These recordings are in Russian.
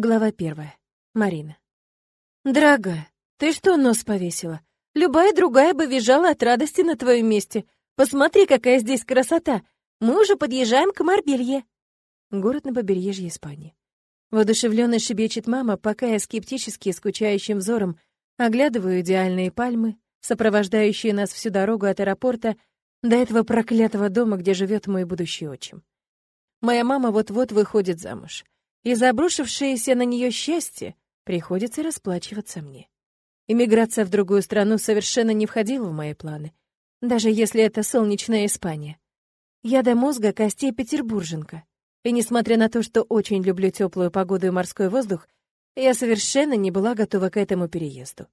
Глава первая. Марина. «Дорогая, ты что нос повесила? Любая другая бы визжала от радости на твоем месте. Посмотри, какая здесь красота! Мы уже подъезжаем к Марбелье!» Город на побережье Испании. Воодушевленно шебечет мама, пока я скептически, скучающим взором оглядываю идеальные пальмы, сопровождающие нас всю дорогу от аэропорта до этого проклятого дома, где живет мой будущий отчим. Моя мама вот-вот выходит замуж и за на нее счастье приходится расплачиваться мне. Иммиграция в другую страну совершенно не входила в мои планы, даже если это солнечная Испания. Я до мозга костей петербурженка, и несмотря на то, что очень люблю теплую погоду и морской воздух, я совершенно не была готова к этому переезду.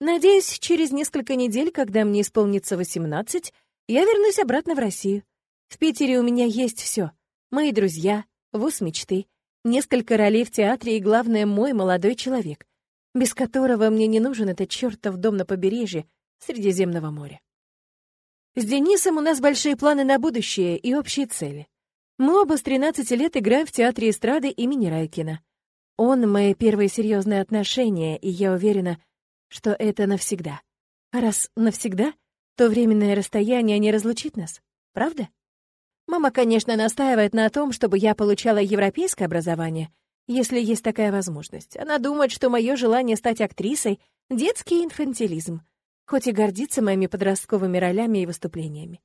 Надеюсь, через несколько недель, когда мне исполнится 18, я вернусь обратно в Россию. В Питере у меня есть все: Мои друзья, вуз мечты, несколько ролей в театре и, главное, мой молодой человек, без которого мне не нужен этот чертов дом на побережье Средиземного моря. С Денисом у нас большие планы на будущее и общие цели. Мы оба с 13 лет играем в театре эстрады имени Райкина. Он — мои первые серьезные отношения, и я уверена, что это навсегда. А раз навсегда, то временное расстояние не разлучит нас, правда? Мама, конечно, настаивает на том, чтобы я получала европейское образование, если есть такая возможность. Она думает, что мое желание стать актрисой — детский инфантилизм, хоть и гордится моими подростковыми ролями и выступлениями.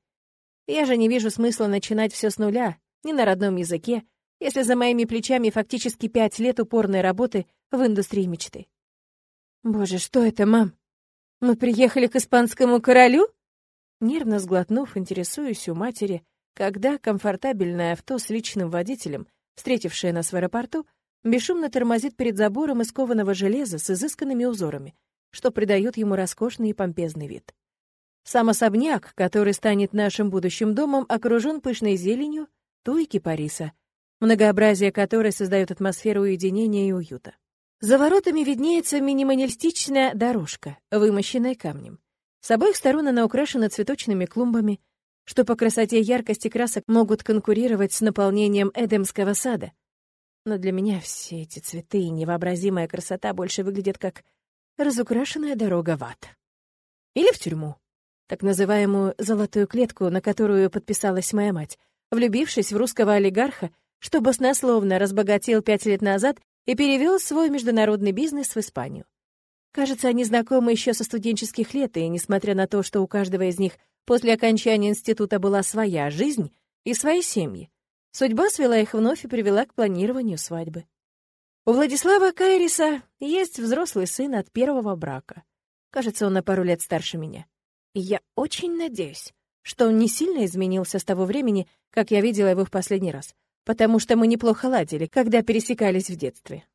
Я же не вижу смысла начинать все с нуля, ни на родном языке, если за моими плечами фактически пять лет упорной работы в индустрии мечты. «Боже, что это, мам? Мы приехали к испанскому королю?» Нервно сглотнув, интересуюсь у матери, когда комфортабельное авто с личным водителем, встретившее нас в аэропорту, бесшумно тормозит перед забором из кованого железа с изысканными узорами, что придает ему роскошный и помпезный вид. Сам особняк, который станет нашим будущим домом, окружен пышной зеленью, туи кипариса, многообразие которой создает атмосферу уединения и уюта. За воротами виднеется минималистичная дорожка, вымощенная камнем. С обоих сторон она украшена цветочными клумбами, что по красоте и яркости красок могут конкурировать с наполнением Эдемского сада. Но для меня все эти цветы и невообразимая красота больше выглядят как разукрашенная дорога в ад. Или в тюрьму. Так называемую «золотую клетку», на которую подписалась моя мать, влюбившись в русского олигарха, что баснословно разбогател пять лет назад и перевел свой международный бизнес в Испанию. Кажется, они знакомы еще со студенческих лет, и, несмотря на то, что у каждого из них После окончания института была своя жизнь и свои семьи. Судьба свела их вновь и привела к планированию свадьбы. У Владислава Кайриса есть взрослый сын от первого брака. Кажется, он на пару лет старше меня. И я очень надеюсь, что он не сильно изменился с того времени, как я видела его в последний раз, потому что мы неплохо ладили, когда пересекались в детстве.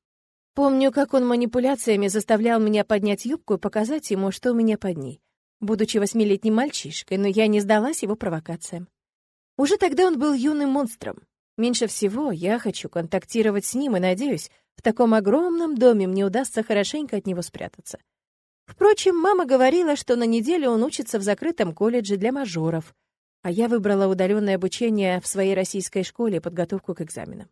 Помню, как он манипуляциями заставлял меня поднять юбку и показать ему, что у меня под ней будучи восьмилетним мальчишкой, но я не сдалась его провокациям. Уже тогда он был юным монстром. Меньше всего я хочу контактировать с ним и надеюсь, в таком огромном доме мне удастся хорошенько от него спрятаться. Впрочем, мама говорила, что на неделю он учится в закрытом колледже для мажоров, а я выбрала удаленное обучение в своей российской школе и подготовку к экзаменам.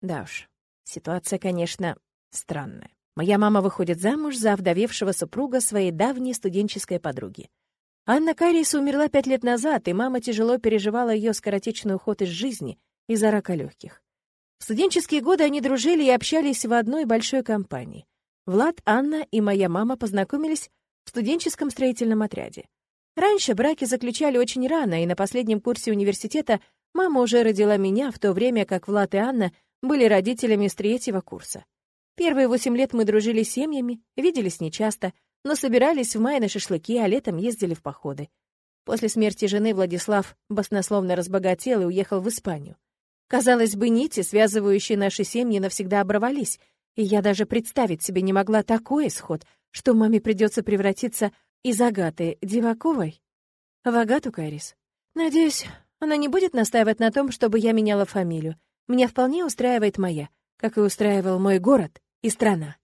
Да уж, ситуация, конечно, странная. Моя мама выходит замуж за вдовевшего супруга своей давней студенческой подруги. Анна Карис умерла пять лет назад, и мама тяжело переживала ее скоротечный уход из жизни из-за рака легких. В студенческие годы они дружили и общались в одной большой компании. Влад, Анна и моя мама познакомились в студенческом строительном отряде. Раньше браки заключали очень рано, и на последнем курсе университета мама уже родила меня, в то время как Влад и Анна были родителями с третьего курса. Первые восемь лет мы дружили с семьями, виделись нечасто, но собирались в мае на шашлыки, а летом ездили в походы. После смерти жены Владислав баснословно разбогател и уехал в Испанию. Казалось бы, нити, связывающие наши семьи, навсегда оборвались, и я даже представить себе не могла такой исход, что маме придется превратиться из Агаты Диваковой в Агату Кайрис. Надеюсь, она не будет настаивать на том, чтобы я меняла фамилию. Меня вполне устраивает моя, как и устраивал мой город и страна.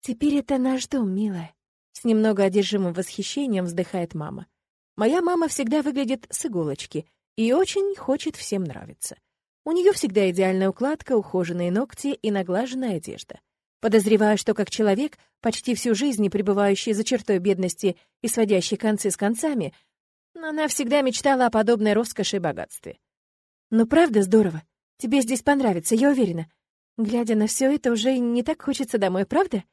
«Теперь это наш дом, милая», — с немного одержимым восхищением вздыхает мама. «Моя мама всегда выглядит с иголочки и очень хочет всем нравиться. У нее всегда идеальная укладка, ухоженные ногти и наглаженная одежда. Подозреваю, что как человек, почти всю жизнь пребывающий за чертой бедности и сводящий концы с концами, она всегда мечтала о подобной роскоши и богатстве. «Ну правда здорово. Тебе здесь понравится, я уверена. Глядя на все это, уже не так хочется домой, правда?»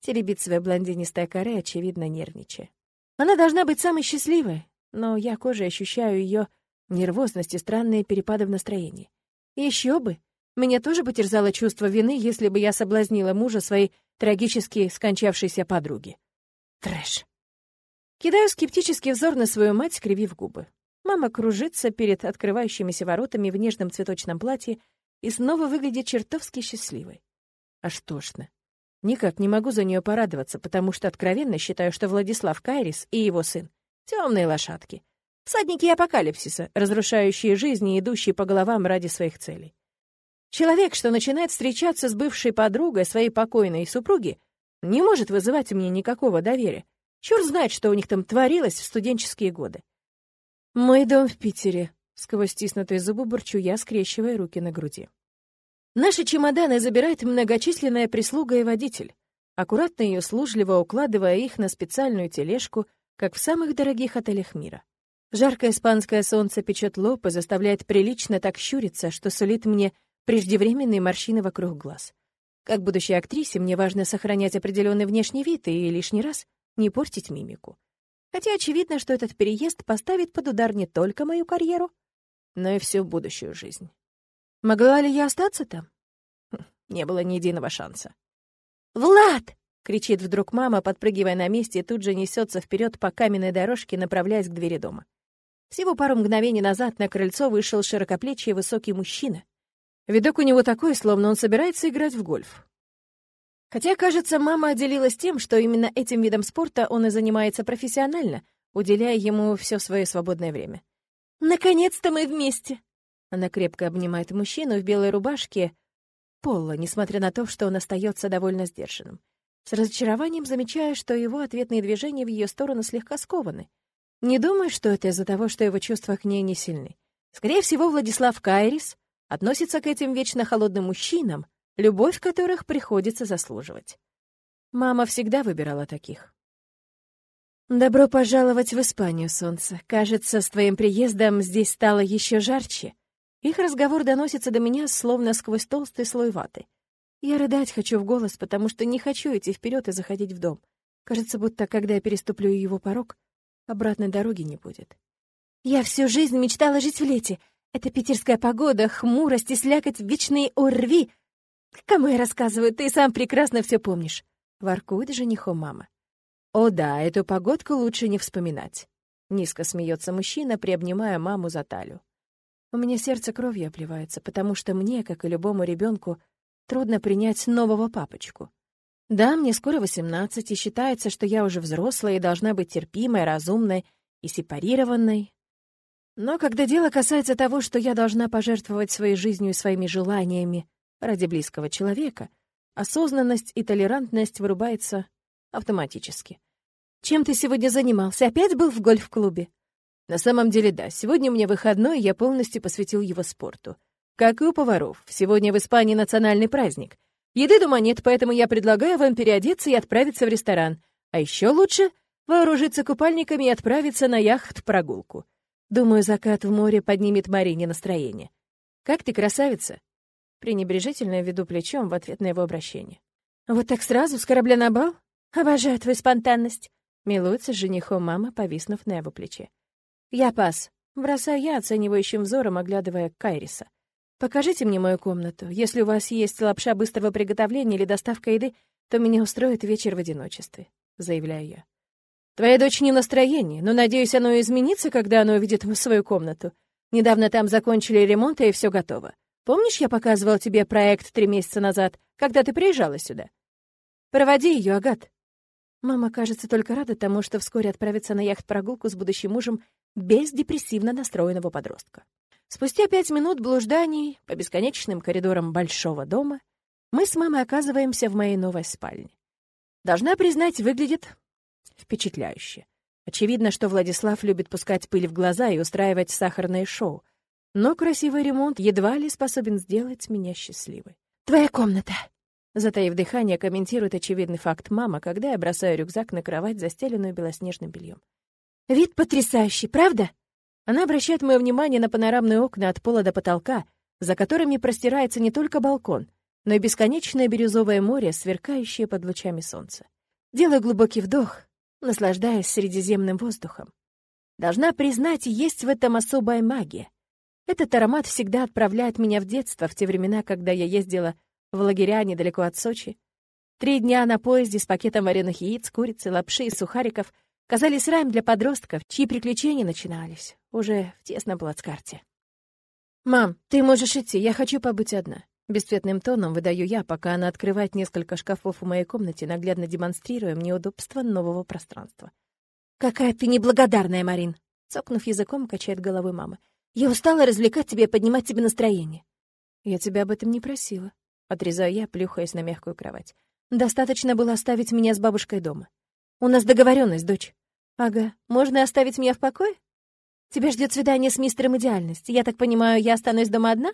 Теребит своя блондинистая коре, очевидно, нервничая. Она должна быть самой счастливой, но я кожей ощущаю ее нервозность и странные перепады в настроении. Еще бы! Меня тоже потерзало чувство вины, если бы я соблазнила мужа своей трагически скончавшейся подруги. Трэш. Кидаю скептический взор на свою мать, скривив губы. Мама кружится перед открывающимися воротами в нежном цветочном платье и снова выглядит чертовски счастливой. Аж тошно. Никак не могу за нее порадоваться, потому что откровенно считаю, что Владислав Кайрис и его сын — темные лошадки. Всадники апокалипсиса, разрушающие жизни и идущие по головам ради своих целей. Человек, что начинает встречаться с бывшей подругой своей покойной супруги, не может вызывать мне никакого доверия. Черт знает, что у них там творилось в студенческие годы. «Мой дом в Питере», — сквозь стиснутые зубы бурчу я, скрещивая руки на груди. Наши чемоданы забирает многочисленная прислуга и водитель, аккуратно и услужливо укладывая их на специальную тележку, как в самых дорогих отелях мира. Жаркое испанское солнце печет лоб и заставляет прилично так щуриться, что сулит мне преждевременные морщины вокруг глаз. Как будущей актрисе мне важно сохранять определенный внешний вид и лишний раз не портить мимику. Хотя очевидно, что этот переезд поставит под удар не только мою карьеру, но и всю будущую жизнь. Могла ли я остаться там? Не было ни единого шанса. «Влад!» — кричит вдруг мама, подпрыгивая на месте, и тут же несется вперед по каменной дорожке, направляясь к двери дома. Всего пару мгновений назад на крыльцо вышел широкоплечий высокий мужчина. Видок у него такой, словно он собирается играть в гольф. Хотя, кажется, мама отделилась тем, что именно этим видом спорта он и занимается профессионально, уделяя ему все свое свободное время. «Наконец-то мы вместе!» Она крепко обнимает мужчину в белой рубашке Полла, несмотря на то, что он остается довольно сдержанным. С разочарованием замечая, что его ответные движения в ее сторону слегка скованы. Не думаю, что это из-за того, что его чувства к ней не сильны. Скорее всего, Владислав Кайрис относится к этим вечно холодным мужчинам, любовь которых приходится заслуживать. Мама всегда выбирала таких. «Добро пожаловать в Испанию, солнце. Кажется, с твоим приездом здесь стало еще жарче». Их разговор доносится до меня, словно сквозь толстый слой ваты. Я рыдать хочу в голос, потому что не хочу идти вперед и заходить в дом. Кажется, будто когда я переступлю его порог, обратной дороги не будет. Я всю жизнь мечтала жить в лете, это питерская погода, хмурость и слякоть вечные орви. Кому я рассказываю, ты сам прекрасно все помнишь. Воркует женихом мама. О да, эту погодку лучше не вспоминать. Низко смеется мужчина, приобнимая маму за талию. У меня сердце кровью обливается, потому что мне, как и любому ребенку, трудно принять нового папочку. Да, мне скоро 18, и считается, что я уже взрослая и должна быть терпимой, разумной и сепарированной, но когда дело касается того, что я должна пожертвовать своей жизнью и своими желаниями ради близкого человека, осознанность и толерантность вырубается автоматически. «Чем ты сегодня занимался? Опять был в гольф-клубе?» «На самом деле, да. Сегодня у меня выходной, и я полностью посвятил его спорту. Как и у поваров. Сегодня в Испании национальный праздник. Еды дома нет, поэтому я предлагаю вам переодеться и отправиться в ресторан. А еще лучше — вооружиться купальниками и отправиться на яхт-прогулку. Думаю, закат в море поднимет Марине настроение. «Как ты, красавица?» Пренебрежительно веду плечом в ответ на его обращение. «Вот так сразу, с корабля на бал? Обожаю твою спонтанность!» Милуется женихом мама, повиснув на его плече. «Я пас», — бросаю я оценивающим взором, оглядывая Кайриса. «Покажите мне мою комнату. Если у вас есть лапша быстрого приготовления или доставка еды, то меня устроит вечер в одиночестве», — заявляю я. Твоя дочь не в настроении, но, надеюсь, оно изменится, когда она увидит свою комнату. Недавно там закончили ремонт, и все готово. Помнишь, я показывал тебе проект три месяца назад, когда ты приезжала сюда? Проводи ее, Агат. Мама, кажется, только рада тому, что вскоре отправится на яхт-прогулку с будущим мужем без депрессивно настроенного подростка. Спустя пять минут блужданий по бесконечным коридорам большого дома мы с мамой оказываемся в моей новой спальне. Должна признать, выглядит Впечатляюще. Очевидно, что Владислав любит пускать пыль в глаза и устраивать сахарное шоу. но красивый ремонт едва ли способен сделать меня счастливой. «Твоя комната!» Затаив дыхание, комментирует очевидный факт мама, когда я бросаю рюкзак на кровать, застеленную белоснежным бельем. «Вид потрясающий, правда?» Она обращает мое внимание на панорамные окна от пола до потолка, за которыми простирается не только балкон, но и бесконечное бирюзовое море, сверкающее под лучами солнца. Делаю глубокий вдох, наслаждаясь средиземным воздухом. Должна признать, есть в этом особая магия. Этот аромат всегда отправляет меня в детство, в те времена, когда я ездила в лагеря недалеко от Сочи. Три дня на поезде с пакетом вареных яиц, курицы, лапши и сухариков казались раем для подростков, чьи приключения начинались уже в тесном плацкарте. «Мам, ты можешь идти, я хочу побыть одна». Бесцветным тоном выдаю я, пока она открывает несколько шкафов в моей комнате, наглядно демонстрируя мне удобство нового пространства. «Какая ты неблагодарная, Марин!» Цокнув языком, качает головой мама. «Я устала развлекать тебя и поднимать тебе настроение». «Я тебя об этом не просила», — отрезаю я, плюхаясь на мягкую кровать. «Достаточно было оставить меня с бабушкой дома. У нас договоренность, дочь». «Ага, можно оставить меня в покое?» «Тебя ждет свидание с мистером Идеальность. Я так понимаю, я останусь дома одна?»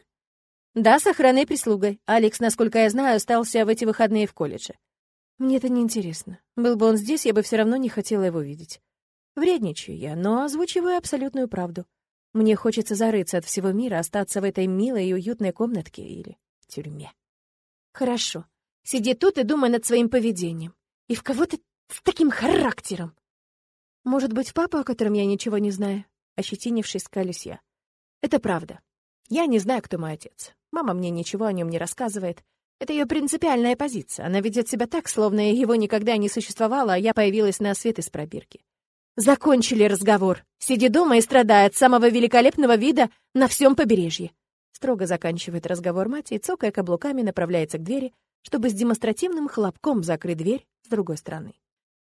«Да, с охраной и прислугой. Алекс, насколько я знаю, остался в эти выходные в колледже». «Мне это не интересно. Был бы он здесь, я бы все равно не хотела его видеть. Вредничаю я, но озвучиваю абсолютную правду. Мне хочется зарыться от всего мира, остаться в этой милой и уютной комнатке или тюрьме». «Хорошо. Сиди тут и думай над своим поведением. И в кого ты с таким характером?» «Может быть, папа, о котором я ничего не знаю?» Ощетинившись, скалюсь я. «Это правда. Я не знаю, кто мой отец. Мама мне ничего о нем не рассказывает. Это ее принципиальная позиция. Она ведет себя так, словно его никогда не существовало, а я появилась на свет из пробирки. Закончили разговор. Сиди дома и страдай от самого великолепного вида на всем побережье. Строго заканчивает разговор мать и, цокая каблуками, направляется к двери, чтобы с демонстративным хлопком закрыть дверь с другой стороны.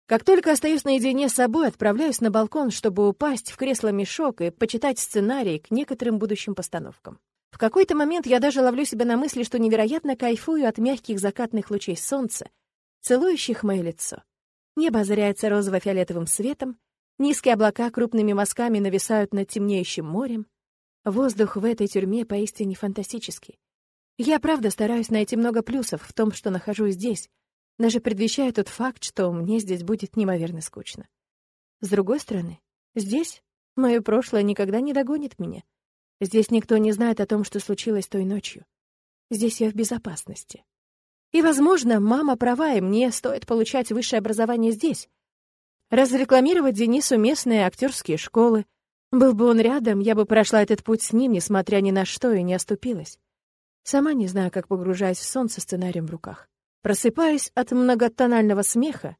Как только остаюсь наедине с собой, отправляюсь на балкон, чтобы упасть в кресло-мешок и почитать сценарий к некоторым будущим постановкам. В какой-то момент я даже ловлю себя на мысли, что невероятно кайфую от мягких закатных лучей солнца, целующих мое лицо. Небо озаряется розово-фиолетовым светом, низкие облака крупными мазками нависают над темнеющим морем. Воздух в этой тюрьме поистине фантастический. Я правда стараюсь найти много плюсов в том, что нахожусь здесь, даже предвещая тот факт, что мне здесь будет неимоверно скучно. С другой стороны, здесь мое прошлое никогда не догонит меня — Здесь никто не знает о том, что случилось той ночью. Здесь я в безопасности. И, возможно, мама права, и мне стоит получать высшее образование здесь. Разрекламировать Денису местные актерские школы. Был бы он рядом, я бы прошла этот путь с ним, несмотря ни на что, и не оступилась. Сама не знаю, как погружаюсь в сон со сценарием в руках. Просыпаюсь от многотонального смеха,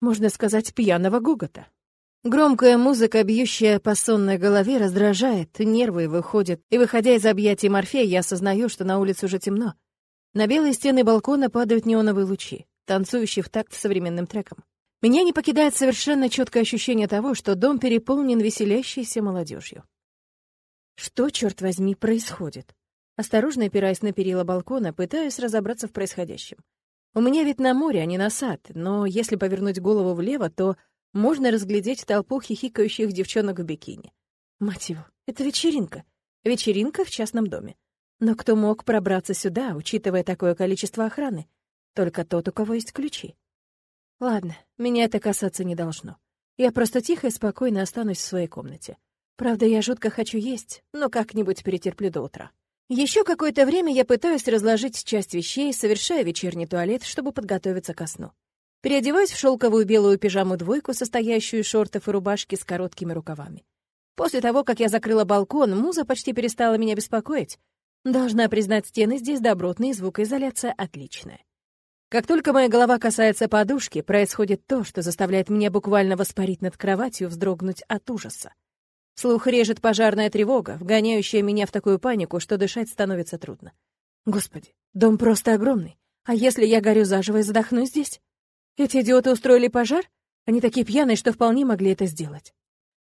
можно сказать, пьяного гугота. Громкая музыка, бьющая по сонной голове, раздражает, нервы выходят, и, выходя из объятий Морфея, я осознаю, что на улице уже темно. На белые стены балкона падают неоновые лучи, танцующие в такт современным треком. Меня не покидает совершенно четкое ощущение того, что дом переполнен веселящейся молодежью. Что, черт возьми, происходит? Осторожно опираясь на перила балкона, пытаюсь разобраться в происходящем. У меня ведь на море, а не на сад, но если повернуть голову влево, то можно разглядеть толпу хихикающих девчонок в бикини. Мать его, это вечеринка. Вечеринка в частном доме. Но кто мог пробраться сюда, учитывая такое количество охраны? Только тот, у кого есть ключи. Ладно, меня это касаться не должно. Я просто тихо и спокойно останусь в своей комнате. Правда, я жутко хочу есть, но как-нибудь перетерплю до утра. Еще какое-то время я пытаюсь разложить часть вещей, совершая вечерний туалет, чтобы подготовиться ко сну. Переодеваюсь в шелковую белую пижаму-двойку, состоящую из шортов и рубашки с короткими рукавами. После того, как я закрыла балкон, муза почти перестала меня беспокоить. Должна признать, стены здесь добротные, звукоизоляция отличная. Как только моя голова касается подушки, происходит то, что заставляет меня буквально воспарить над кроватью, вздрогнуть от ужаса. Слух режет пожарная тревога, вгоняющая меня в такую панику, что дышать становится трудно. Господи, дом просто огромный. А если я горю заживо и задохну здесь? Эти идиоты устроили пожар? Они такие пьяные, что вполне могли это сделать.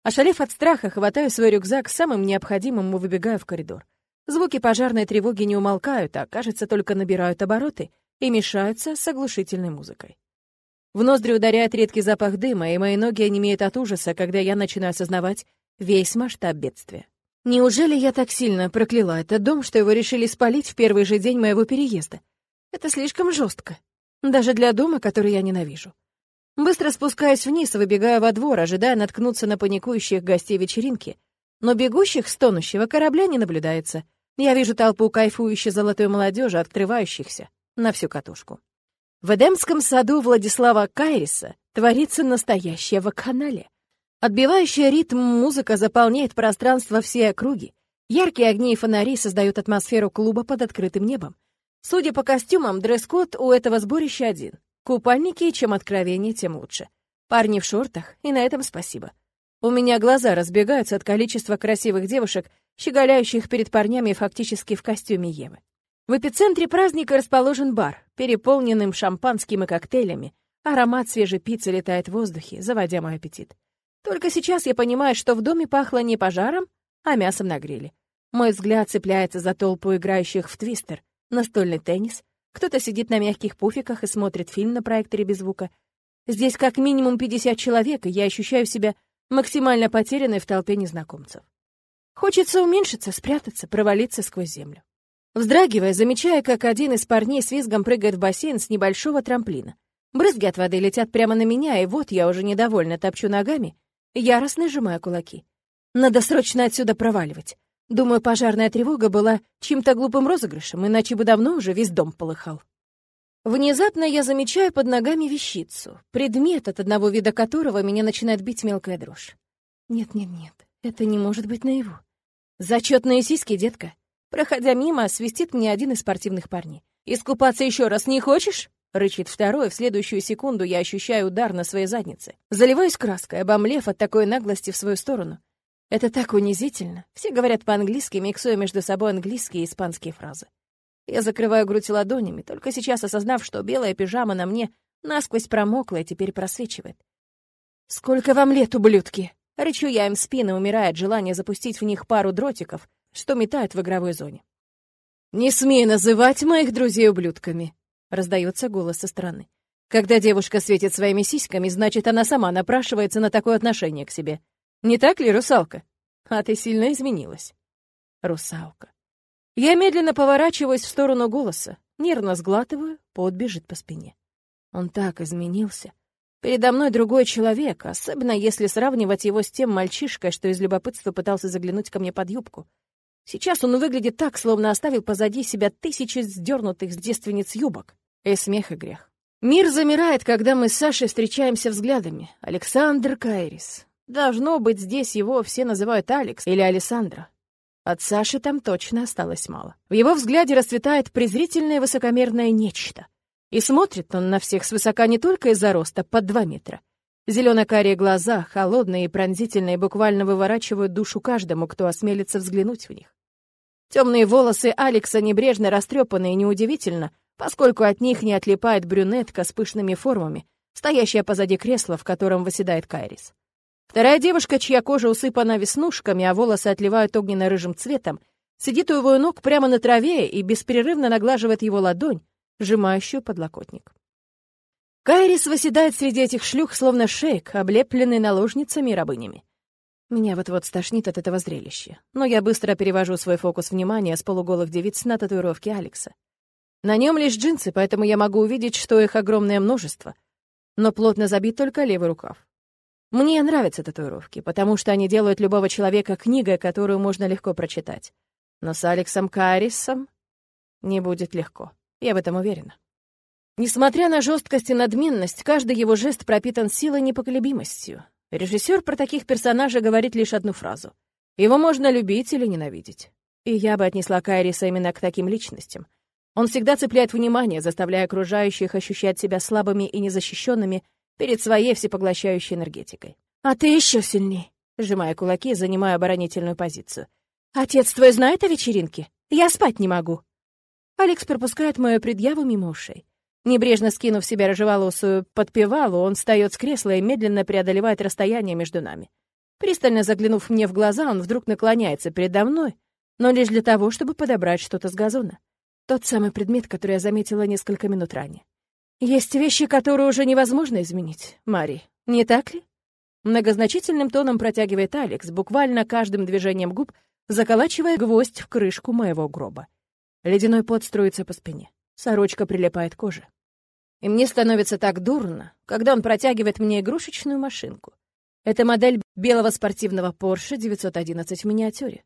Ошалев от страха, хватаю свой рюкзак самым необходимым и выбегаю в коридор. Звуки пожарной тревоги не умолкают, а, кажется, только набирают обороты и мешаются с оглушительной музыкой. В ноздри ударяет редкий запах дыма, и мои ноги онемеют от ужаса, когда я начинаю осознавать весь масштаб бедствия. Неужели я так сильно прокляла этот дом, что его решили спалить в первый же день моего переезда? Это слишком жестко. Даже для дома, который я ненавижу. Быстро спускаюсь вниз, выбегаю во двор, ожидая наткнуться на паникующих гостей вечеринки. Но бегущих с тонущего корабля не наблюдается. Я вижу толпу кайфующей золотой молодежи, открывающихся на всю катушку. В Эдемском саду Владислава Кайриса творится настоящее вакханалия. Отбивающая ритм музыка заполняет пространство всей округи. Яркие огни и фонари создают атмосферу клуба под открытым небом. Судя по костюмам, дресс-код у этого сборища один. Купальники, чем откровеннее, тем лучше. Парни в шортах, и на этом спасибо. У меня глаза разбегаются от количества красивых девушек, щеголяющих перед парнями фактически в костюме Евы. В эпицентре праздника расположен бар, переполненным шампанским и коктейлями. Аромат свежей пиццы летает в воздухе, заводя мой аппетит. Только сейчас я понимаю, что в доме пахло не пожаром, а мясом на гриле. Мой взгляд цепляется за толпу играющих в твистер, настольный теннис. Кто-то сидит на мягких пуфиках и смотрит фильм на проекторе без звука. Здесь как минимум 50 человек, и я ощущаю себя максимально потерянной в толпе незнакомцев. Хочется уменьшиться, спрятаться, провалиться сквозь землю. Вздрагивая, замечая, как один из парней с визгом прыгает в бассейн с небольшого трамплина. Брызги от воды летят прямо на меня, и вот я уже недовольно топчу ногами яростно сжимая кулаки. Надо срочно отсюда проваливать. Думаю, пожарная тревога была чьим-то глупым розыгрышем, иначе бы давно уже весь дом полыхал. Внезапно я замечаю под ногами вещицу, предмет, от одного вида которого меня начинает бить мелкая дрожь. Нет-нет-нет, это не может быть наяву. Зачетные сиськи, детка. Проходя мимо, свистит мне один из спортивных парней. «Искупаться еще раз не хочешь?» Рычит второй, в следующую секунду я ощущаю удар на своей заднице. Заливаюсь краской, обомлев от такой наглости в свою сторону. Это так унизительно. Все говорят по-английски, миксуя между собой английские и испанские фразы. Я закрываю грудь ладонями, только сейчас осознав, что белая пижама на мне насквозь промокла и теперь просвечивает. «Сколько вам лет, ублюдки?» Рычу я им в спину, умирая от запустить в них пару дротиков, что метают в игровой зоне. «Не смей называть моих друзей ублюдками!» Раздается голос со стороны. Когда девушка светит своими сиськами, значит, она сама напрашивается на такое отношение к себе. Не так ли, русалка? А ты сильно изменилась. Русалка. Я медленно поворачиваюсь в сторону голоса, нервно сглатываю, пот бежит по спине. Он так изменился. Передо мной другой человек, особенно если сравнивать его с тем мальчишкой, что из любопытства пытался заглянуть ко мне под юбку. Сейчас он выглядит так, словно оставил позади себя тысячи сдернутых с девственниц юбок. И смех, и грех. Мир замирает, когда мы с Сашей встречаемся взглядами. Александр Кайрис. Должно быть, здесь его все называют Алекс или Александра. От Саши там точно осталось мало. В его взгляде расцветает презрительное высокомерное нечто. И смотрит он на всех свысока не только из-за роста под два метра. Зелено-карие глаза, холодные и пронзительные, буквально выворачивают душу каждому, кто осмелится взглянуть в них. Темные волосы Алекса небрежно растрепаны и неудивительно — поскольку от них не отлипает брюнетка с пышными формами, стоящая позади кресла, в котором восседает Кайрис. Вторая девушка, чья кожа усыпана веснушками, а волосы отливают огненно-рыжим цветом, сидит у его ног прямо на траве и беспрерывно наглаживает его ладонь, сжимающую подлокотник. Кайрис восседает среди этих шлюх, словно шейк, облепленный наложницами и рабынями. Меня вот-вот стошнит от этого зрелища, но я быстро перевожу свой фокус внимания с полуголых девиц на татуировки Алекса. На нем лишь джинсы, поэтому я могу увидеть, что их огромное множество. Но плотно забит только левый рукав. Мне нравятся татуировки, потому что они делают любого человека книгой, которую можно легко прочитать. Но с Алексом Каррисом не будет легко. Я в этом уверена. Несмотря на жесткость и надменность, каждый его жест пропитан силой и непоколебимостью. Режиссер про таких персонажей говорит лишь одну фразу. Его можно любить или ненавидеть. И я бы отнесла Кайриса именно к таким личностям. Он всегда цепляет внимание, заставляя окружающих ощущать себя слабыми и незащищенными перед своей всепоглощающей энергетикой. «А ты еще сильней», — сжимая кулаки, занимая оборонительную позицию. «Отец твой знает о вечеринке? Я спать не могу». Алекс пропускает мою предъяву мимо ушей. Небрежно скинув себе рыжеволосую подпевалу, он встает с кресла и медленно преодолевает расстояние между нами. Пристально заглянув мне в глаза, он вдруг наклоняется передо мной, но лишь для того, чтобы подобрать что-то с газона. Тот самый предмет, который я заметила несколько минут ранее. Есть вещи, которые уже невозможно изменить, Мари, не так ли? Многозначительным тоном протягивает Алекс, буквально каждым движением губ заколачивая гвоздь в крышку моего гроба. Ледяной пот струится по спине. Сорочка прилипает к коже. И мне становится так дурно, когда он протягивает мне игрушечную машинку. Это модель белого спортивного Porsche 911 в миниатюре.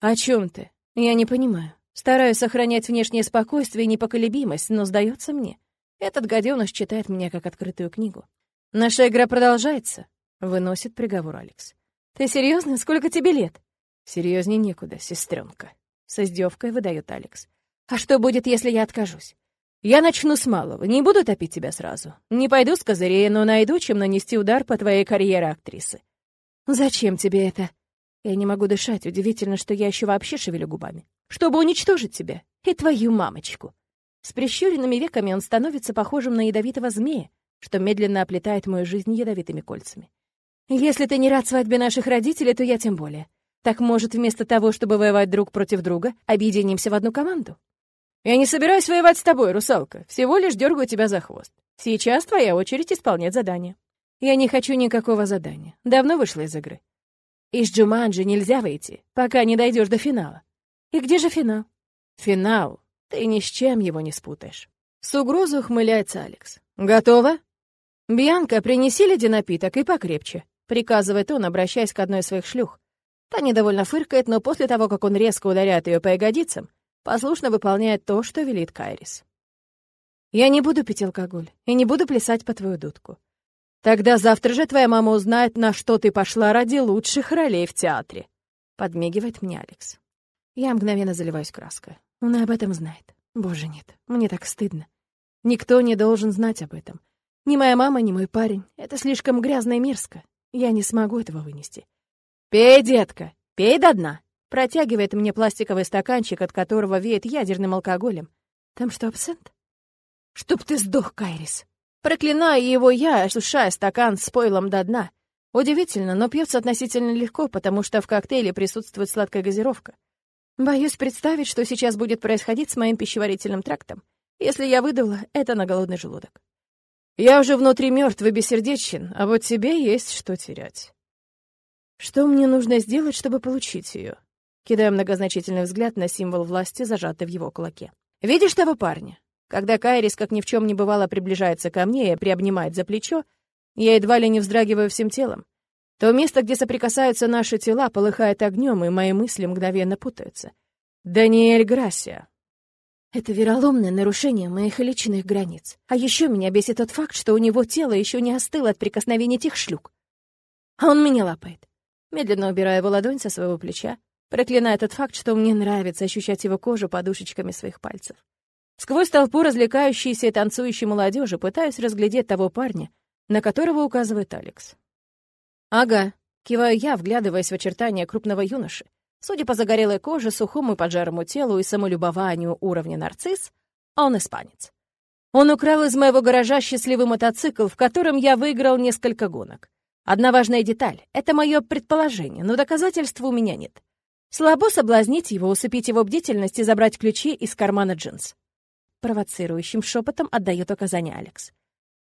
«О чем ты? Я не понимаю. Стараюсь сохранять внешнее спокойствие и непоколебимость, но сдается мне. Этот гаденыш читает меня как открытую книгу. Наша игра продолжается», — выносит приговор Алекс. «Ты серьезно? Сколько тебе лет?» «Серьезнее некуда, сестренка», — с издевкой выдает Алекс. «А что будет, если я откажусь? Я начну с малого, не буду топить тебя сразу. Не пойду с козырей, но найду, чем нанести удар по твоей карьере актрисы. Зачем тебе это? Я не могу дышать, удивительно, что я еще вообще шевелю губами. Чтобы уничтожить тебя и твою мамочку. С прищуренными веками он становится похожим на ядовитого змея, что медленно оплетает мою жизнь ядовитыми кольцами. Если ты не рад свадьбе наших родителей, то я тем более. Так, может, вместо того, чтобы воевать друг против друга, объединимся в одну команду? Я не собираюсь воевать с тобой, русалка. Всего лишь дергаю тебя за хвост. Сейчас твоя очередь исполнять задание. Я не хочу никакого задания. Давно вышла из игры. Из Джуманджи нельзя выйти, пока не дойдешь до финала. И где же финал? Финал. Ты ни с чем его не спутаешь. С угрозой ухмыляется Алекс. Готово? Бьянка, принеси леди напиток и покрепче. Приказывает он, обращаясь к одной из своих шлюх. Та недовольно фыркает, но после того, как он резко ударяет ее по ягодицам, послушно выполняет то, что велит Кайрис. «Я не буду пить алкоголь и не буду плясать по твою дудку. Тогда завтра же твоя мама узнает, на что ты пошла ради лучших ролей в театре», — подмигивает мне Алекс. Я мгновенно заливаюсь краской. Он об этом знает. Боже, нет, мне так стыдно. Никто не должен знать об этом. Ни моя мама, ни мой парень. Это слишком грязно и мерзко. Я не смогу этого вынести. «Пей, детка, пей до дна!» Протягивает мне пластиковый стаканчик, от которого веет ядерным алкоголем. Там что, абсент? Чтоб ты сдох, Кайрис. Проклинаю его я, осушая стакан с пойлом до дна. Удивительно, но пьется относительно легко, потому что в коктейле присутствует сладкая газировка. Боюсь представить, что сейчас будет происходить с моим пищеварительным трактом, если я выдала это на голодный желудок. Я уже внутри мертв и бессердечен, а вот тебе есть что терять. Что мне нужно сделать, чтобы получить ее? Кидая многозначительный взгляд на символ власти, зажатый в его кулаке. «Видишь того парня? Когда Кайрис, как ни в чем не бывало, приближается ко мне и приобнимает за плечо, я едва ли не вздрагиваю всем телом. То место, где соприкасаются наши тела, полыхает огнем, и мои мысли мгновенно путаются. Даниэль Грасия. Это вероломное нарушение моих личных границ. А еще меня бесит тот факт, что у него тело еще не остыло от прикосновения тех шлюк. А он меня лапает. Медленно убирая его ладонь со своего плеча, проклиная тот факт, что мне нравится ощущать его кожу подушечками своих пальцев. Сквозь толпу развлекающейся и танцующей молодежи пытаюсь разглядеть того парня, на которого указывает Алекс. «Ага», — киваю я, вглядываясь в очертания крупного юноши. Судя по загорелой коже, сухому и поджарому телу и самолюбованию уровня нарцисс, он испанец. Он украл из моего гаража счастливый мотоцикл, в котором я выиграл несколько гонок. Одна важная деталь — это мое предположение, но доказательств у меня нет. Слабо соблазнить его, усыпить его бдительность и забрать ключи из кармана джинс. Провоцирующим шепотом отдает указание Алекс.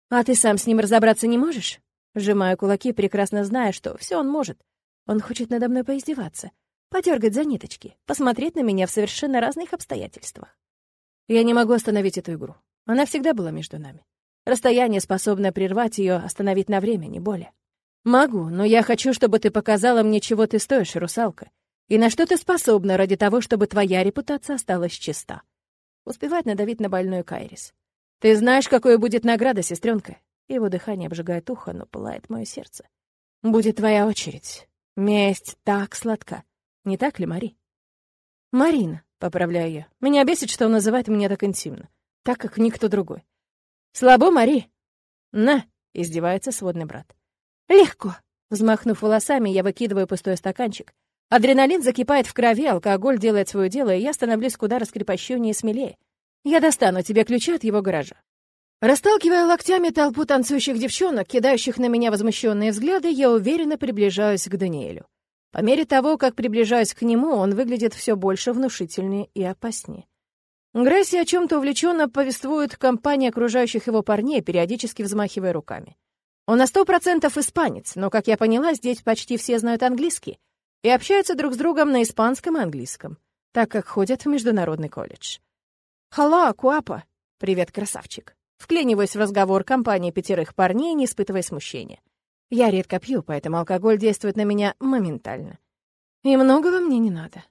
«А ты сам с ним разобраться не можешь?» Сжимаю кулаки, прекрасно зная, что все он может. Он хочет надо мной поиздеваться, подергать за ниточки, посмотреть на меня в совершенно разных обстоятельствах. Я не могу остановить эту игру. Она всегда была между нами. Расстояние, способное прервать ее, остановить на время, не более. Могу, но я хочу, чтобы ты показала мне, чего ты стоишь, русалка. И на что ты способна ради того, чтобы твоя репутация осталась чиста? Успевает надавить на больную Кайрис. Ты знаешь, какой будет награда, сестренка? Его дыхание обжигает ухо, но пылает мое сердце. Будет твоя очередь. Месть так сладка. Не так ли, Мари? Марина, поправляю я. Меня бесит, что он называет меня так интимно, так как никто другой. Слабо, Мари? На, издевается сводный брат. Легко. Взмахнув волосами, я выкидываю пустой стаканчик — Адреналин закипает в крови, алкоголь делает свое дело, и я становлюсь куда раскрепощеннее и смелее. Я достану тебе ключи от его гаража. Расталкивая локтями толпу танцующих девчонок, кидающих на меня возмущенные взгляды, я уверенно приближаюсь к Даниэлю. По мере того, как приближаюсь к нему, он выглядит все больше внушительнее и опаснее. Гресси о чем-то увлеченно повествует компания окружающих его парней, периодически взмахивая руками. Он на сто процентов испанец, но, как я поняла, здесь почти все знают английский, и общаются друг с другом на испанском и английском, так как ходят в международный колледж. «Халла, Куапа!» «Привет, красавчик!» Вклиниваюсь в разговор компании пятерых парней, не испытывая смущения. Я редко пью, поэтому алкоголь действует на меня моментально. И многого мне не надо.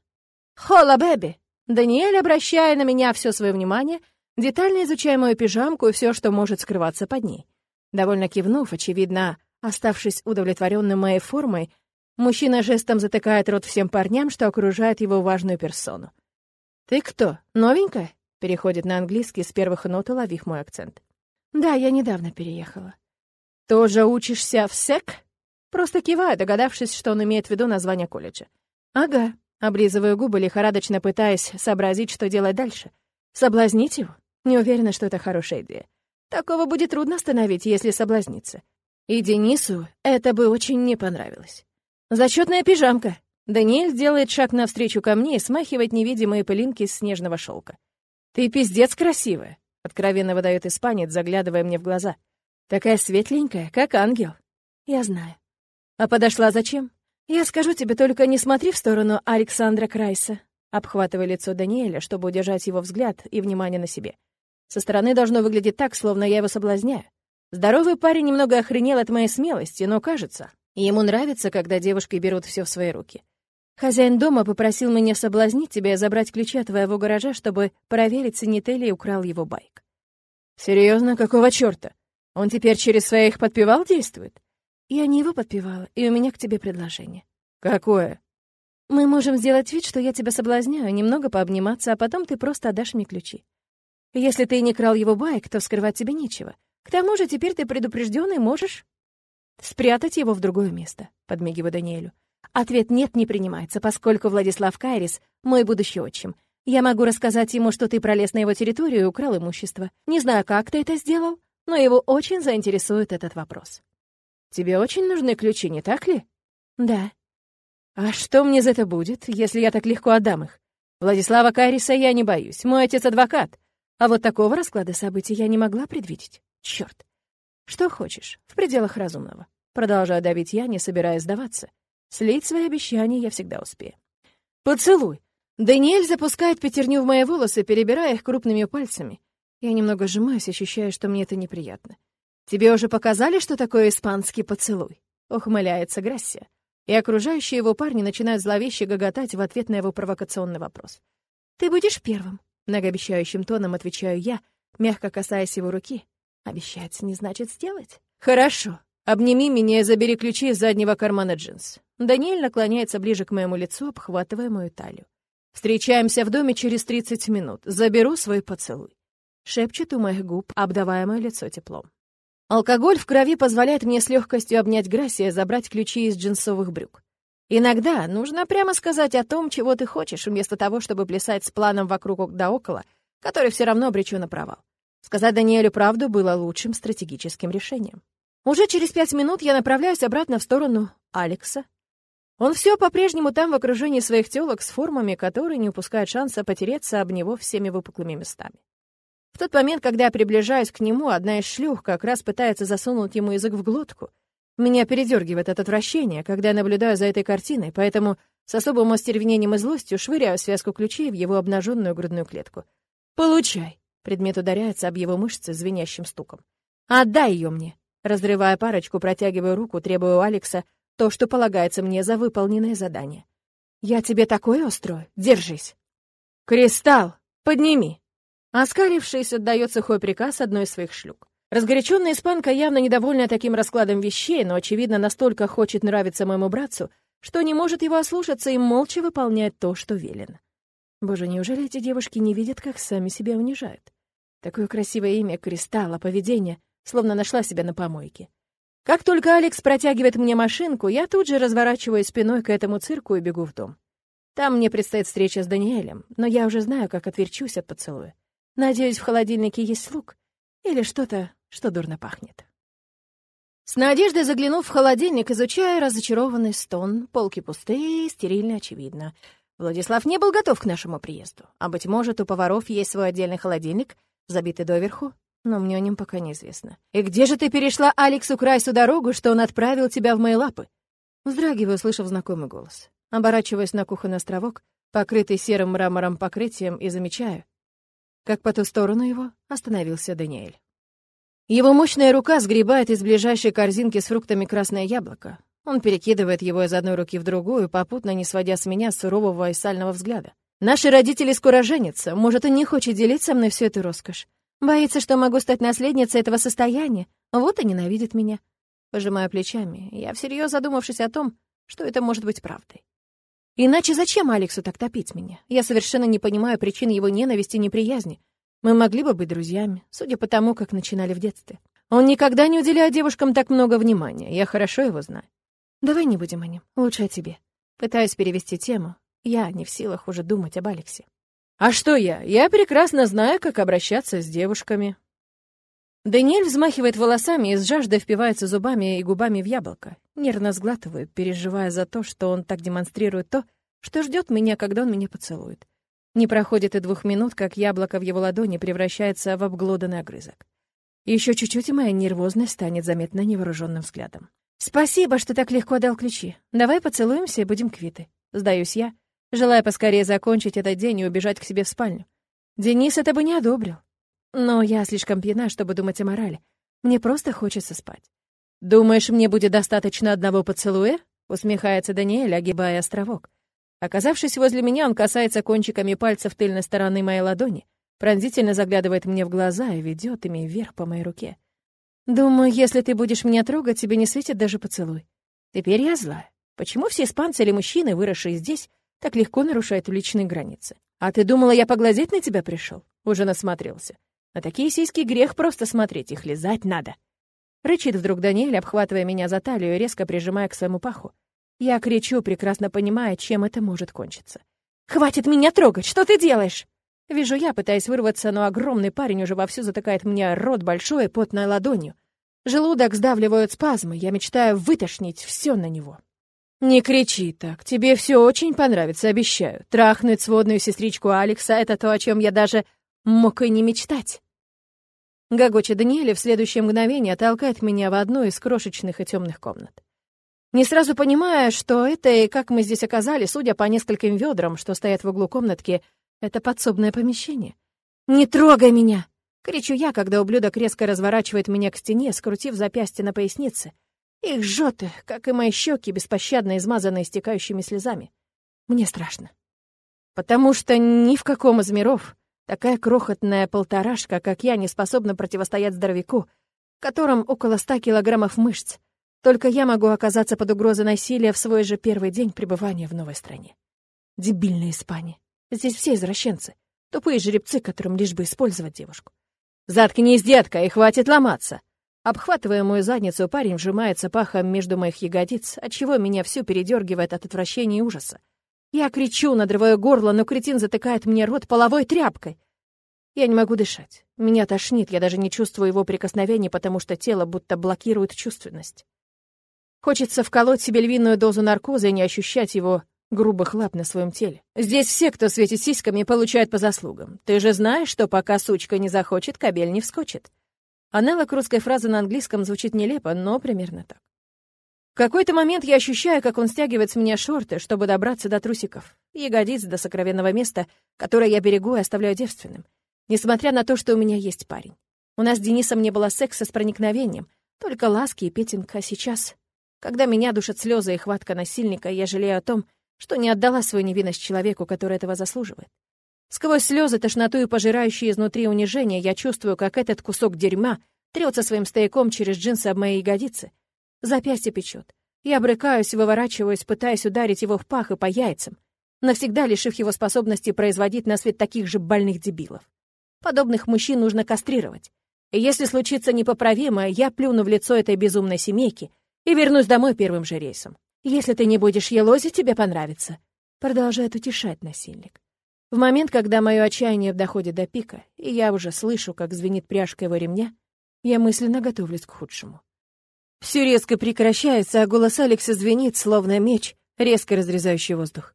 «Холла, бэби!» Даниэль, обращая на меня все свое внимание, детально изучая мою пижамку и все, что может скрываться под ней. Довольно кивнув, очевидно, оставшись удовлетворенным моей формой, мужчина жестом затыкает рот всем парням, что окружает его важную персону. «Ты кто, новенькая?» — переходит на английский с первых нот, уловив мой акцент. «Да, я недавно переехала». «Тоже учишься в СЭК?» Просто киваю, догадавшись, что он имеет в виду название колледжа. «Ага», Облизываю губы, лихорадочно пытаясь сообразить, что делать дальше. Соблазнить его? Не уверена, что это хорошая идея. Такого будет трудно остановить, если соблазниться. И Денису это бы очень не понравилось. Зачетная пижамка. Даниэль делает шаг навстречу ко мне и смахивает невидимые пылинки с снежного шелка. «Ты пиздец красивая», — откровенно выдает испанец, заглядывая мне в глаза. «Такая светленькая, как ангел». «Я знаю». «А подошла зачем?» «Я скажу тебе, только не смотри в сторону Александра Крайса», обхватывая лицо Даниэля, чтобы удержать его взгляд и внимание на себе. Со стороны должно выглядеть так, словно я его соблазняю. Здоровый парень немного охренел от моей смелости, но, кажется, ему нравится, когда девушки берут все в свои руки. Хозяин дома попросил меня соблазнить тебя и забрать ключи от твоего гаража, чтобы проверить, ценит ли украл его байк. Серьезно, какого черта? Он теперь через своих подпевал действует? Я не его подпевала, и у меня к тебе предложение. Какое? Мы можем сделать вид, что я тебя соблазняю, немного пообниматься, а потом ты просто отдашь мне ключи. Если ты не крал его байк, то скрывать тебе нечего. К тому же теперь ты предупрежденный, можешь спрятать его в другое место, подмигиваю Даниэлю. Ответ «нет» не принимается, поскольку Владислав Кайрис — мой будущий отчим. Я могу рассказать ему, что ты пролез на его территорию и украл имущество. Не знаю, как ты это сделал, но его очень заинтересует этот вопрос. Тебе очень нужны ключи, не так ли? Да. А что мне за это будет, если я так легко отдам их? Владислава Кайриса я не боюсь, мой отец адвокат. А вот такого расклада событий я не могла предвидеть. Черт. Что хочешь, в пределах разумного. Продолжаю давить я, не собираясь сдаваться. Слить свои обещания я всегда успею. Поцелуй. Даниэль запускает пятерню в мои волосы, перебирая их крупными пальцами. Я немного сжимаюсь, ощущая, что мне это неприятно. «Тебе уже показали, что такое испанский поцелуй?» — ухмыляется Грассия. И окружающие его парни начинают зловеще гоготать в ответ на его провокационный вопрос. «Ты будешь первым», — многообещающим тоном отвечаю я, мягко касаясь его руки. «Обещать не значит сделать». «Хорошо. Обними меня и забери ключи из заднего кармана джинс». Даниэль наклоняется ближе к моему лицу, обхватывая мою талию. «Встречаемся в доме через 30 минут. Заберу свой поцелуй». Шепчет у моих губ, обдавая мое лицо теплом. Алкоголь в крови позволяет мне с легкостью обнять Грассия и забрать ключи из джинсовых брюк. Иногда нужно прямо сказать о том, чего ты хочешь, вместо того, чтобы плясать с планом вокруг да около, который все равно обречен на провал. Сказать Даниэлю правду было лучшим стратегическим решением. Уже через пять минут я направляюсь обратно в сторону Алекса. Он все по-прежнему там в окружении своих телок с формами, которые не упускают шанса потереться об него всеми выпуклыми местами. В тот момент, когда я приближаюсь к нему, одна из шлюх как раз пытается засунуть ему язык в глотку. Меня передергивает от отвращения, когда я наблюдаю за этой картиной, поэтому с особым остервенением и злостью швыряю связку ключей в его обнаженную грудную клетку. «Получай!» — предмет ударяется об его мышцы звенящим стуком. «Отдай ее мне!» Разрывая парочку, протягиваю руку, требую у Алекса то, что полагается мне за выполненное задание. «Я тебе такое устрою? Держись!» «Кристалл, подними!» Оскалившись, отдает сухой приказ одной из своих шлюк. Разгоряченная испанка явно недовольна таким раскладом вещей, но, очевидно, настолько хочет нравиться моему братцу, что не может его ослушаться и молча выполняет то, что велено. Боже, неужели эти девушки не видят, как сами себя унижают? Такое красивое имя, кристалл, а поведение, словно нашла себя на помойке. Как только Алекс протягивает мне машинку, я тут же разворачиваюсь спиной к этому цирку и бегу в дом. Там мне предстоит встреча с Даниэлем, но я уже знаю, как отверчусь от поцелуя. Надеюсь, в холодильнике есть лук или что-то, что дурно пахнет. С надеждой заглянув в холодильник, изучая разочарованный стон, полки пустые, стерильно очевидно. Владислав не был готов к нашему приезду. А, быть может, у поваров есть свой отдельный холодильник, забитый доверху, но мне о нем пока неизвестно. «И где же ты перешла Алексу Крайсу дорогу, что он отправил тебя в мои лапы?» Вздрагиваю, услышав знакомый голос. Оборачиваясь на кухонный островок, покрытый серым мрамором покрытием, и замечаю, как по ту сторону его остановился Даниэль. Его мощная рука сгребает из ближайшей корзинки с фруктами красное яблоко. Он перекидывает его из одной руки в другую, попутно не сводя с меня сурового и сального взгляда. Наши родители скоро женятся. Может, он не хочет делить со мной всю эту роскошь. Боится, что могу стать наследницей этого состояния. Вот и ненавидит меня. Пожимаю плечами, я всерьез задумавшись о том, что это может быть правдой. Иначе зачем Алексу так топить меня? Я совершенно не понимаю причин его ненависти и неприязни. Мы могли бы быть друзьями, судя по тому, как начинали в детстве. Он никогда не уделяет девушкам так много внимания, я хорошо его знаю. Давай не будем о нем, лучше о тебе. Пытаюсь перевести тему. Я не в силах уже думать об Алексе. А что я? Я прекрасно знаю, как обращаться с девушками. Даниэль взмахивает волосами и с жаждой впивается зубами и губами в яблоко. Нервно сглатываю, переживая за то, что он так демонстрирует то, что ждет меня, когда он меня поцелует. Не проходит и двух минут, как яблоко в его ладони превращается в обглоданный огрызок. Еще чуть-чуть, и моя нервозность станет заметна невооруженным взглядом. «Спасибо, что так легко дал ключи. Давай поцелуемся и будем квиты». Сдаюсь я, желая поскорее закончить этот день и убежать к себе в спальню. Денис это бы не одобрил. Но я слишком пьяна, чтобы думать о морали. Мне просто хочется спать. «Думаешь, мне будет достаточно одного поцелуя?» — усмехается Даниэль, огибая островок. Оказавшись возле меня, он касается кончиками пальцев тыльной стороны моей ладони, пронзительно заглядывает мне в глаза и ведет ими вверх по моей руке. «Думаю, если ты будешь меня трогать, тебе не светит даже поцелуй. Теперь я злая. Почему все испанцы или мужчины, выросшие здесь, так легко нарушают личные границы? А ты думала, я поглазеть на тебя пришел? Уже насмотрелся. На такие сиськи грех просто смотреть, их лизать надо». Рычит вдруг Даниэль, обхватывая меня за талию и резко прижимая к своему паху. Я кричу, прекрасно понимая, чем это может кончиться. «Хватит меня трогать! Что ты делаешь?» Вижу я, пытаясь вырваться, но огромный парень уже вовсю затыкает мне рот большой потной ладонью. Желудок сдавливают спазмы, я мечтаю вытошнить все на него. «Не кричи так, тебе все очень понравится, обещаю. Трахнуть сводную сестричку Алекса — это то, о чем я даже мог и не мечтать». Гагоча Даниэля в следующее мгновение толкает меня в одну из крошечных и темных комнат. Не сразу понимая, что это и как мы здесь оказались, судя по нескольким ведрам, что стоят в углу комнатки, это подсобное помещение. «Не трогай меня!» — кричу я, когда ублюдок резко разворачивает меня к стене, скрутив запястье на пояснице. Их жжет, как и мои щеки, беспощадно измазанные стекающими слезами. Мне страшно. Потому что ни в каком из миров такая крохотная полторашка, как я, не способна противостоять здоровяку, в котором около ста килограммов мышц, только я могу оказаться под угрозой насилия в свой же первый день пребывания в новой стране. Дебильная Испания. Здесь все извращенцы. Тупые жеребцы, которым лишь бы использовать девушку. «Заткнись, детка, и хватит ломаться!» Обхватывая мою задницу, парень вжимается пахом между моих ягодиц, отчего меня всю передергивает от отвращения и ужаса. Я кричу, надрываю горло, но кретин затыкает мне рот половой тряпкой. Я не могу дышать. Меня тошнит, я даже не чувствую его прикосновений, потому что тело будто блокирует чувственность. Хочется вколоть себе львиную дозу наркоза и не ощущать его грубых лап на своем теле. Здесь все, кто светит сиськами, получают по заслугам. Ты же знаешь, что пока сучка не захочет, кабель не вскочит. Аналог русской фразы на английском звучит нелепо, но примерно так. В какой-то момент я ощущаю, как он стягивает с меня шорты, чтобы добраться до трусиков, ягодиц до сокровенного места, которое я берегу и оставляю девственным. Несмотря на то, что у меня есть парень. У нас с Денисом не было секса с проникновением, только ласки и петинг, а сейчас когда меня душат слезы и хватка насильника, я жалею о том, что не отдала свою невинность человеку, который этого заслуживает. Сквозь слезы, тошноту и пожирающие изнутри унижения, я чувствую, как этот кусок дерьма трется своим стояком через джинсы об моей ягодицы. Запястье печет. Я брыкаюсь, выворачиваюсь, пытаясь ударить его в пах и по яйцам, навсегда лишив его способности производить на свет таких же больных дебилов. Подобных мужчин нужно кастрировать. И если случится непоправимое, я плюну в лицо этой безумной семейки — и вернусь домой первым же рейсом. Если ты не будешь елозить, тебе понравится», — продолжает утешать насильник. В момент, когда мое отчаяние доходит до пика, и я уже слышу, как звенит пряжка его ремня, я мысленно готовлюсь к худшему. Все резко прекращается, а голос Алекса звенит, словно меч, резко разрезающий воздух.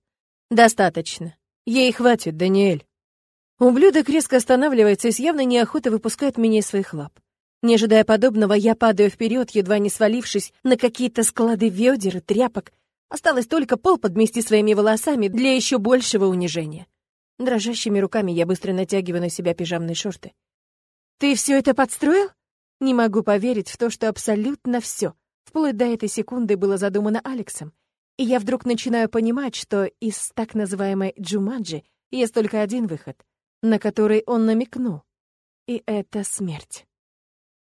«Достаточно. Ей хватит, Даниэль». Ублюдок резко останавливается и с явной неохотой выпускает меня из своих лап. Не ожидая подобного, я падаю вперед, едва не свалившись на какие-то склады ведер и тряпок, Осталось только пол подмести своими волосами для еще большего унижения. Дрожащими руками я быстро натягиваю на себя пижамные шорты. «Ты все это подстроил?» Не могу поверить в то, что абсолютно все, вплоть до этой секунды, было задумано Алексом. И я вдруг начинаю понимать, что из так называемой Джуманджи есть только один выход, на который он намекнул. И это смерть.